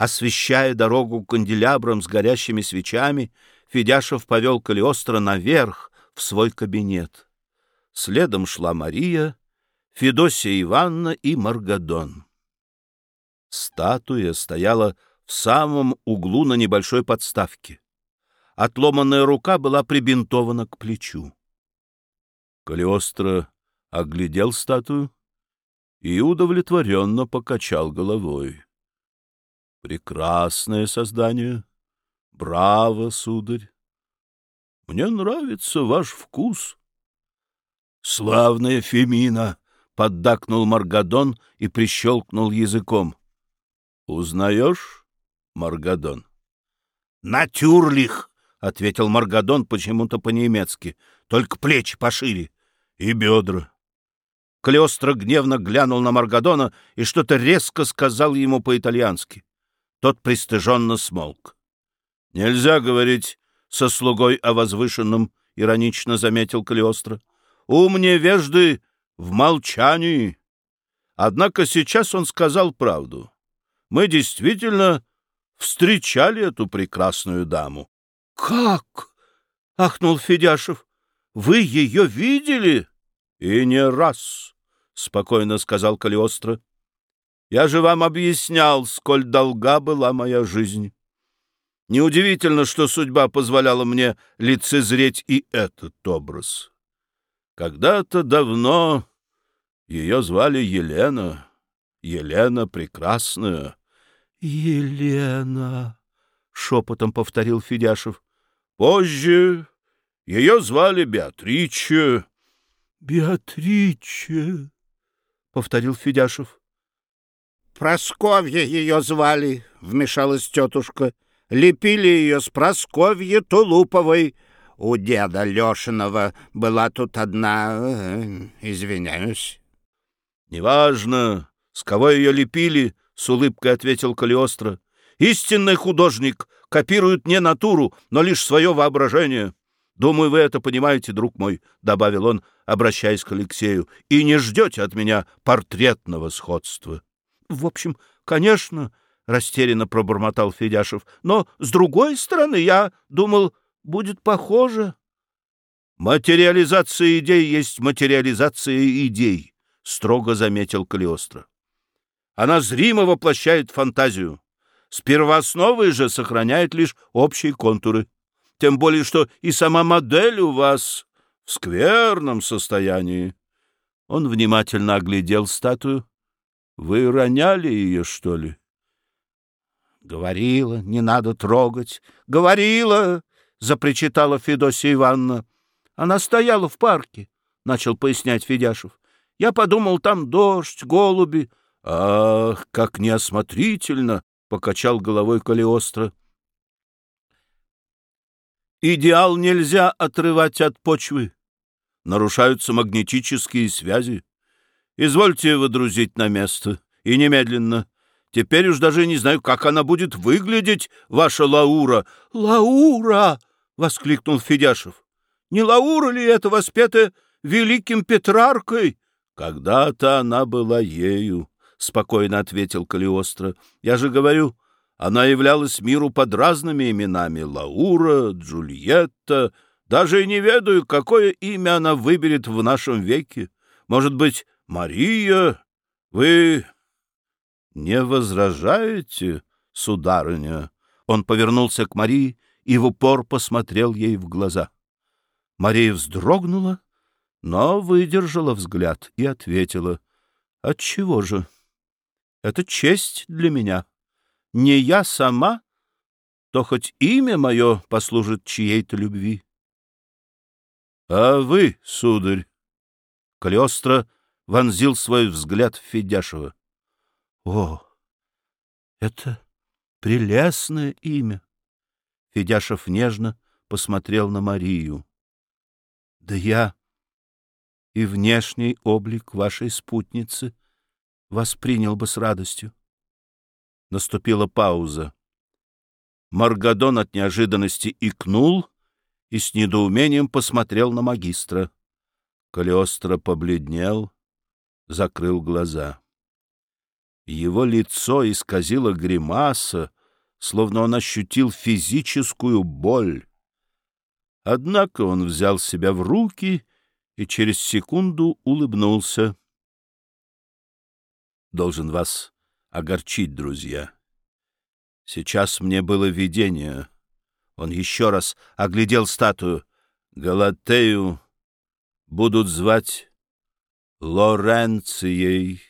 Освещая дорогу канделябром с горящими свечами, Федяшев повел Калиостро наверх, в свой кабинет. Следом шла Мария, Федосия Ивановна и Маргадон. Статуя стояла в самом углу на небольшой подставке. Отломанная рука была прибинтована к плечу. Калиостро оглядел статую и удовлетворенно покачал головой. Прекрасное создание. Браво, сударь. Мне нравится ваш вкус. Славная Фемина, поддакнул Маргадон и прищелкнул языком. Узнаешь, Маргадон? Натюрлих, ответил Маргадон почему-то по-немецки, только плечи пошире и бедра. Клеостро гневно глянул на Маргадона и что-то резко сказал ему по-итальянски. Тот пристыженно смолк. — Нельзя говорить со слугой о возвышенном, — иронично заметил Калиостро. — Ум невежды в молчании. Однако сейчас он сказал правду. Мы действительно встречали эту прекрасную даму. — Как? — ахнул Федяшев. — Вы ее видели? — И не раз, — спокойно сказал Калиостро. Я же вам объяснял, сколь долга была моя жизнь. Неудивительно, что судьба позволяла мне лицезреть и этот образ. Когда-то давно ее звали Елена, Елена Прекрасная. — Елена, — шепотом повторил Федяшев. — Позже ее звали Беатриче. — Беатриче, — повторил Федяшев. Просковья ее звали, — вмешалась тетушка. Лепили ее с Просковьи Тулуповой. У деда Лешиного была тут одна... Э, извиняюсь. — Неважно, с кого ее лепили, — с улыбкой ответил Калиостро. — Истинный художник копирует не натуру, но лишь свое воображение. Думаю, вы это понимаете, друг мой, — добавил он, обращаясь к Алексею, — и не ждете от меня портретного сходства. — в общем, конечно, — растерянно пробормотал Федяшев. Но, с другой стороны, я думал, будет похоже. Материализация идей есть материализация идей, — строго заметил Калиостро. Она зримо воплощает фантазию. С первоосновой же сохраняет лишь общие контуры. Тем более, что и сама модель у вас в скверном состоянии. Он внимательно оглядел статую, вы роняли ее, что ли? Говорила, не надо трогать. Говорила, запричитала Федосия Ивановна. Она стояла в парке, начал пояснять Федяшев. Я подумал, там дождь, голуби. Ах, как неосмотрительно, покачал головой Калиостро. Идеал нельзя отрывать от почвы. Нарушаются магнетические связи. Извольте водрузить на место. И немедленно. Теперь уж даже не знаю, как она будет выглядеть, ваша Лаура. — Лаура! — воскликнул Федяшев. — Не Лаура ли это, воспетая великим Петраркой? — Когда-то она была ею, — спокойно ответил Калиостро. — Я же говорю, она являлась миру под разными именами — Лаура, Джульетта. Даже и не ведаю, какое имя она выберет в нашем веке. Может быть, Мария, вы не возражаете, сударыня? Он повернулся к Марии и в упор посмотрел ей в глаза. Мария вздрогнула, но выдержала взгляд и ответила. — Отчего же? Это честь для меня. Не я сама, то хоть имя мое послужит чьей-то любви. — А вы, сударь? Калиостро вонзил свой взгляд в Федяшева. — О, это прелестное имя! Федяшев нежно посмотрел на Марию. — Да я и внешний облик вашей спутницы воспринял бы с радостью. Наступила пауза. Маргадон от неожиданности икнул и с недоумением посмотрел на магистра. Калиостро побледнел, закрыл глаза. Его лицо исказило гримаса, словно он ощутил физическую боль. Однако он взял себя в руки и через секунду улыбнулся. «Должен вас огорчить, друзья. Сейчас мне было видение. Он еще раз оглядел статую. Галатею будут звать Лоренцией.